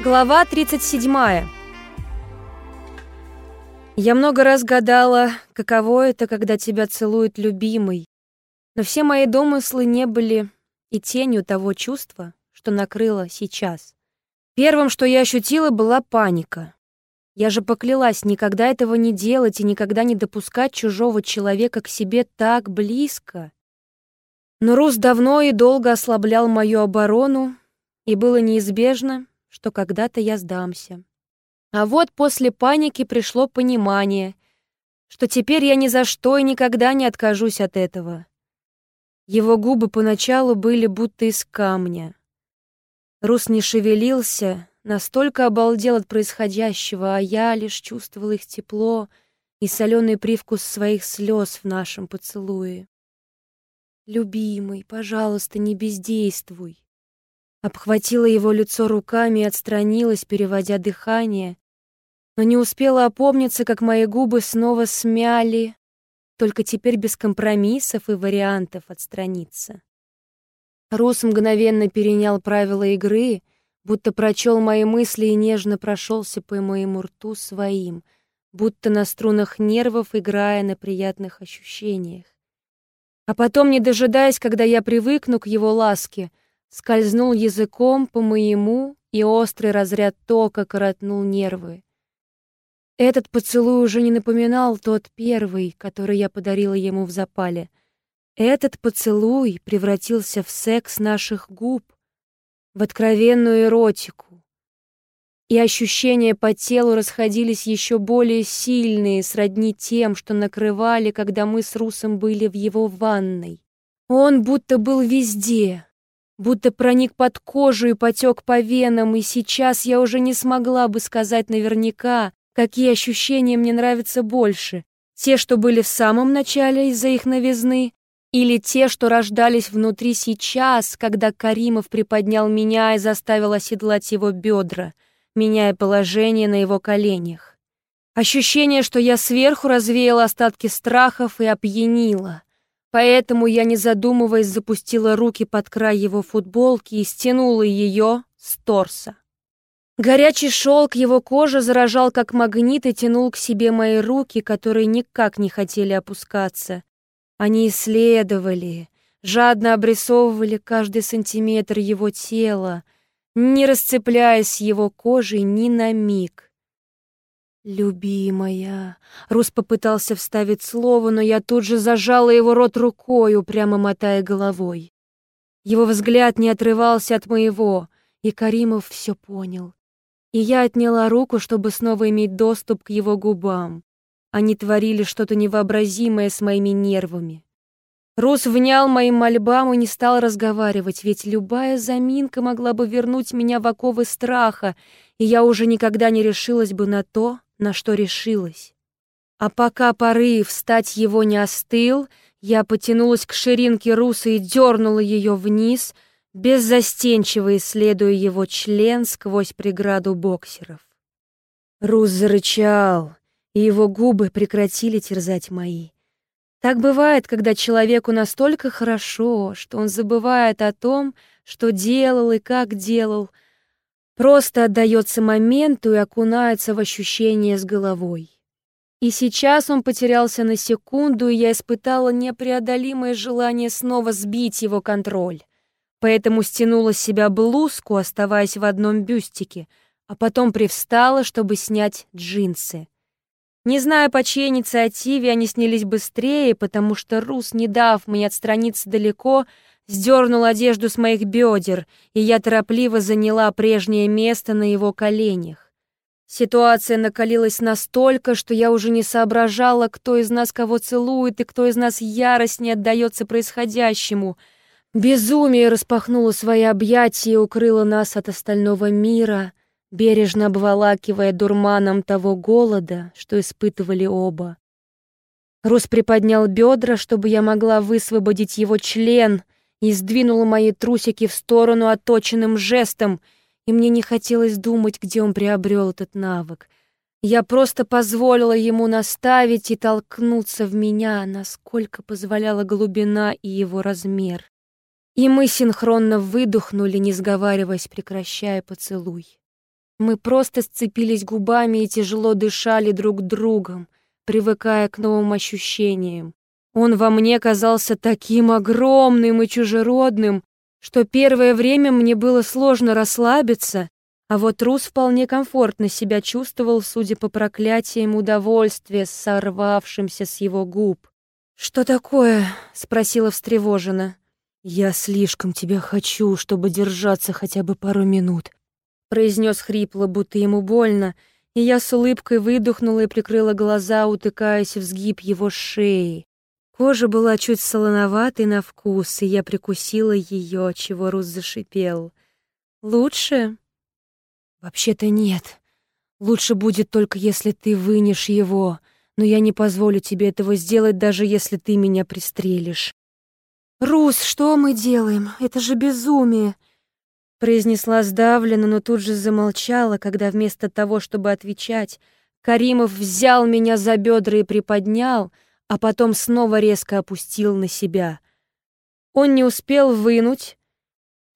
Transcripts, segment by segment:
Глава 37. Я много раз гадала, каково это, когда тебя целует любимый. Но все мои домыслы не были и тенью того чувства, что накрыло сейчас. Первым, что я ощутила, была паника. Я же поклялась никогда этого не делать и никогда не допускать чужого человека к себе так близко. Но Рус давно и долго ослаблял мою оборону, и было неизбежно, что когда-то я сдамся. А вот после паники пришло понимание, что теперь я ни за что и никогда не откажусь от этого. Его губы поначалу были будто из камня. Рус не шевелился, настолько обалдел от происходящего, а я лишь чувствовал их тепло и соленый привкус своих слез в нашем поцелуе. «Любимый, пожалуйста, не бездействуй», Обхватила его лицо руками и отстранилась, переводя дыхание, но не успела опомниться, как мои губы снова смяли, только теперь без компромиссов и вариантов отстраниться. Рус мгновенно перенял правила игры, будто прочел мои мысли и нежно прошелся по моему рту своим, будто на струнах нервов, играя на приятных ощущениях. А потом, не дожидаясь, когда я привыкну к его ласке, скользнул языком по моему, и острый разряд тока коротнул нервы. Этот поцелуй уже не напоминал тот первый, который я подарила ему в запале. Этот поцелуй превратился в секс наших губ, в откровенную эротику. И ощущения по телу расходились еще более сильные, сродни тем, что накрывали, когда мы с Русом были в его ванной. Он будто был везде, будто проник под кожу и потек по венам, и сейчас я уже не смогла бы сказать наверняка, какие ощущения мне нравятся больше. Те, что были в самом начале из-за их новизны, или те, что рождались внутри сейчас, когда Каримов приподнял меня и заставил оседлать его бедра, меняя положение на его коленях. Ощущение, что я сверху развеяла остатки страхов и опьянила — Поэтому я, не задумываясь, запустила руки под край его футболки и стянула ее с торса. Горячий шелк его кожи заражал как магнит и тянул к себе мои руки, которые никак не хотели опускаться. Они исследовали, жадно обрисовывали каждый сантиметр его тела, не расцепляясь его кожей ни на миг. «Любимая!» Рус попытался вставить слово, но я тут же зажала его рот рукой, упрямо мотая головой. Его взгляд не отрывался от моего, и Каримов все понял. И я отняла руку, чтобы снова иметь доступ к его губам. Они творили что-то невообразимое с моими нервами. Рус внял моим мольбам и не стал разговаривать, ведь любая заминка могла бы вернуть меня в оковы страха, и я уже никогда не решилась бы на то, на что решилась. А пока порыв стать его не остыл, я потянулась к ширинке Руса и дернула ее вниз, беззастенчиво исследуя его член сквозь преграду боксеров. Рус зарычал, и его губы прекратили терзать мои. Так бывает, когда человеку настолько хорошо, что он забывает о том, что делал и как делал — Просто отдается моменту и окунается в ощущение с головой. И сейчас он потерялся на секунду, и я испытала непреодолимое желание снова сбить его контроль. Поэтому стянула с себя блузку, оставаясь в одном бюстике, а потом привстала, чтобы снять джинсы. Не знаю, по чьей инициативе они снялись быстрее, потому что Рус, не дав мне отстраниться далеко, сдернул одежду с моих бедер, и я торопливо заняла прежнее место на его коленях. Ситуация накалилась настолько, что я уже не соображала, кто из нас кого целует и кто из нас яростнее отдается происходящему. Безумие распахнуло свои объятия и укрыло нас от остального мира, бережно обволакивая дурманом того голода, что испытывали оба. Рус приподнял бедра, чтобы я могла высвободить его член — и сдвинула мои трусики в сторону отточенным жестом, и мне не хотелось думать, где он приобрел этот навык. Я просто позволила ему наставить и толкнуться в меня, насколько позволяла глубина и его размер. И мы синхронно выдохнули, не сговариваясь, прекращая поцелуй. Мы просто сцепились губами и тяжело дышали друг другом, привыкая к новым ощущениям. Он во мне казался таким огромным и чужеродным, что первое время мне было сложно расслабиться, а вот Рус вполне комфортно себя чувствовал, судя по проклятиям удовольствия, сорвавшимся с его губ. «Что такое?» — спросила встревоженно. «Я слишком тебя хочу, чтобы держаться хотя бы пару минут», — произнес хрипло, будто ему больно, и я с улыбкой выдохнула и прикрыла глаза, утыкаясь в сгиб его шеи. Кожа была чуть солоноватой на вкус, и я прикусила ее, чего Рус зашипел. «Лучше?» «Вообще-то нет. Лучше будет только, если ты вынешь его, но я не позволю тебе этого сделать, даже если ты меня пристрелишь». «Рус, что мы делаем? Это же безумие!» произнесла сдавленно, но тут же замолчала, когда вместо того, чтобы отвечать, Каримов взял меня за бедра и приподнял — а потом снова резко опустил на себя. Он не успел вынуть,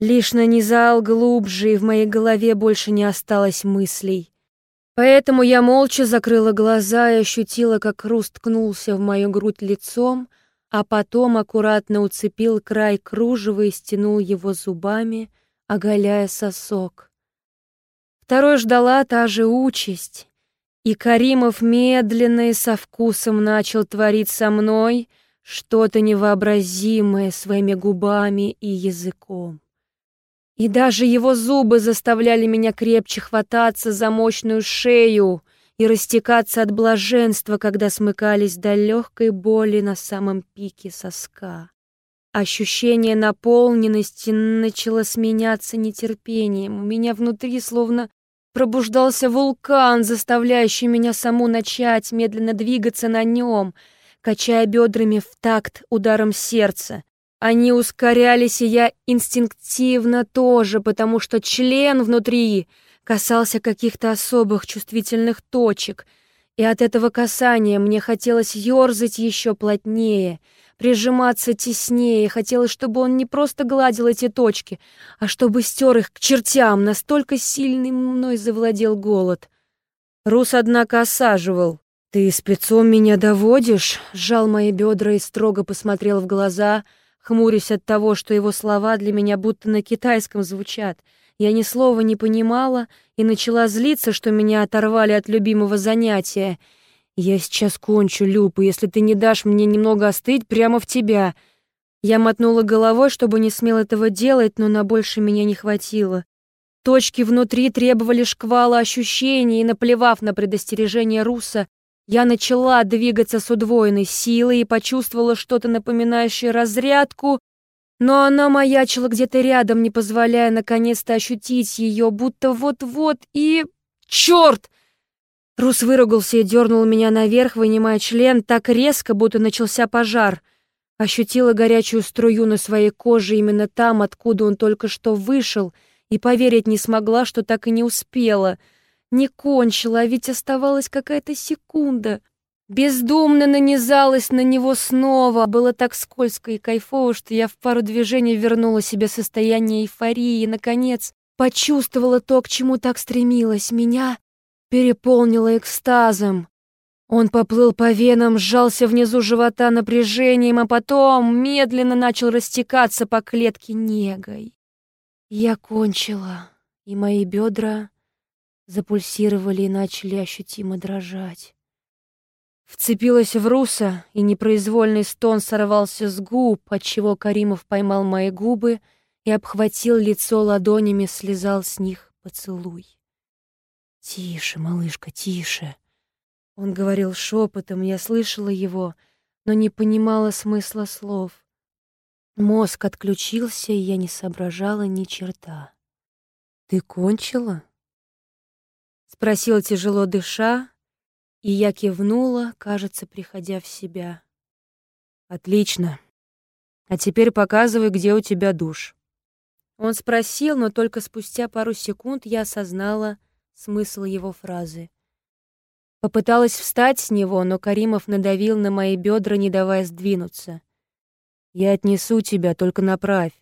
лишь нанизал глубже, и в моей голове больше не осталось мыслей. Поэтому я молча закрыла глаза и ощутила, как Рус ткнулся в мою грудь лицом, а потом аккуратно уцепил край кружева и стянул его зубами, оголяя сосок. Второй ждала та же участь. И Каримов медленно и со вкусом начал творить со мной что-то невообразимое своими губами и языком. И даже его зубы заставляли меня крепче хвататься за мощную шею и растекаться от блаженства, когда смыкались до легкой боли на самом пике соска. Ощущение наполненности начало сменяться нетерпением. У меня внутри словно Пробуждался вулкан, заставляющий меня саму начать медленно двигаться на нем, качая бедрами в такт ударом сердца. Они ускорялись, и я инстинктивно тоже, потому что член внутри касался каких-то особых чувствительных точек, и от этого касания мне хотелось ерзать еще плотнее — прижиматься теснее. Хотелось, чтобы он не просто гладил эти точки, а чтобы стер их к чертям. Настолько сильный мной завладел голод. Рус, однако, осаживал. «Ты спецом меня доводишь?» Сжал мои бедра и строго посмотрел в глаза, хмурясь от того, что его слова для меня будто на китайском звучат. Я ни слова не понимала и начала злиться, что меня оторвали от любимого занятия — «Я сейчас кончу, Люб, если ты не дашь мне немного остыть, прямо в тебя». Я мотнула головой, чтобы не смел этого делать, но на больше меня не хватило. Точки внутри требовали шквала ощущений, и, наплевав на предостережение Руса, я начала двигаться с удвоенной силой и почувствовала что-то напоминающее разрядку, но она маячила где-то рядом, не позволяя наконец-то ощутить ее, будто вот-вот и... Черт! Рус выругался и дернул меня наверх, вынимая член так резко, будто начался пожар. Ощутила горячую струю на своей коже именно там, откуда он только что вышел, и поверить не смогла, что так и не успела. Не кончила, а ведь оставалась какая-то секунда. Бездумно нанизалась на него снова. Было так скользко и кайфово, что я в пару движений вернула себе состояние эйфории и, наконец, почувствовала то, к чему так стремилась. Меня переполнило экстазом. Он поплыл по венам, сжался внизу живота напряжением, а потом медленно начал растекаться по клетке негой. Я кончила, и мои бедра запульсировали и начали ощутимо дрожать. Вцепилась в Руса, и непроизвольный стон сорвался с губ, отчего Каримов поймал мои губы и обхватил лицо ладонями, слезал с них поцелуй. «Тише, малышка, тише!» Он говорил шепотом, я слышала его, но не понимала смысла слов. Мозг отключился, и я не соображала ни черта. «Ты кончила?» Спросил тяжело дыша, и я кивнула, кажется, приходя в себя. «Отлично. А теперь показывай, где у тебя душ». Он спросил, но только спустя пару секунд я осознала — смысл его фразы. Попыталась встать с него, но Каримов надавил на мои бедра, не давая сдвинуться. «Я отнесу тебя, только направь».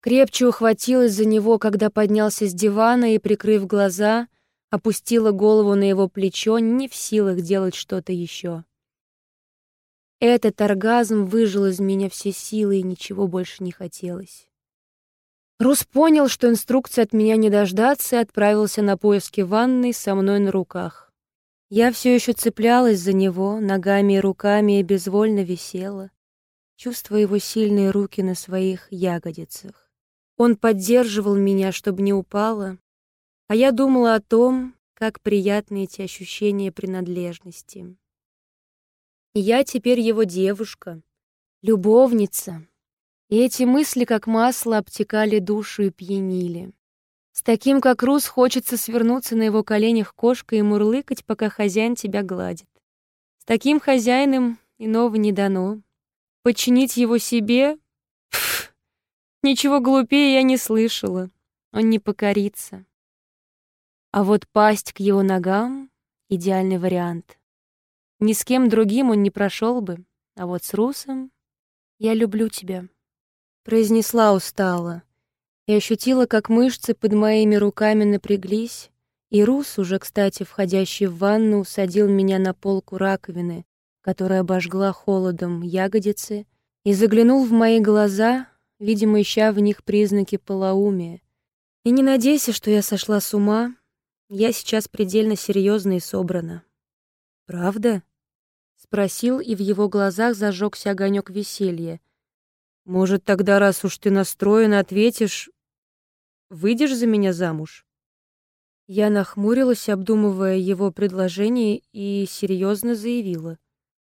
Крепче ухватилась за него, когда поднялся с дивана и, прикрыв глаза, опустила голову на его плечо, не в силах делать что-то еще. Этот оргазм выжил из меня все силы, и ничего больше не хотелось. Рус понял, что инструкции от меня не дождаться, и отправился на поиски ванной со мной на руках. Я все еще цеплялась за него, ногами и руками, и безвольно висела, чувствуя его сильные руки на своих ягодицах. Он поддерживал меня, чтобы не упала, а я думала о том, как приятны эти ощущения принадлежности. Я теперь его девушка, любовница, и эти мысли, как масло, обтекали душу и пьянили. С таким, как Рус, хочется свернуться на его коленях кошкой и мурлыкать, пока хозяин тебя гладит. С таким хозяином иного не дано. Подчинить его себе Ничего глупее я не слышала. Он не покорится. А вот пасть к его ногам — идеальный вариант. Ни с кем другим он не прошел бы, а вот с Русом «Я люблю тебя», — произнесла устало и ощутила, как мышцы под моими руками напряглись, и Рус, уже, кстати, входящий в ванну, усадил меня на полку раковины, которая обожгла холодом ягодицы, и заглянул в мои глаза, видимо, ища в них признаки полоумия. И не надейся, что я сошла с ума. Я сейчас предельно серьезна и собрана. «Правда?» — спросил, и в его глазах зажегся огонек веселья. «Может, тогда, раз уж ты настроена, ответишь, выйдешь за меня замуж?» Я нахмурилась, обдумывая его предложение, и серьезно заявила.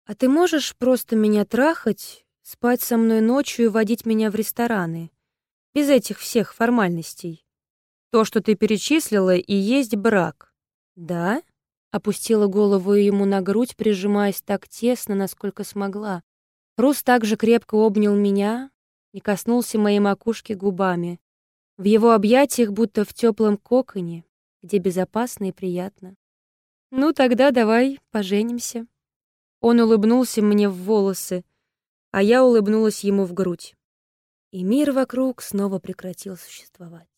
«А ты можешь просто меня трахать, Спать со мной ночью и водить меня в рестораны. Без этих всех формальностей. То, что ты перечислила, и есть брак. Да? Опустила голову ему на грудь, прижимаясь так тесно, насколько смогла. Рус также крепко обнял меня и коснулся моей макушки губами. В его объятиях, будто в теплом коконе, где безопасно и приятно. «Ну, тогда давай поженимся». Он улыбнулся мне в волосы, а я улыбнулась ему в грудь. И мир вокруг снова прекратил существовать.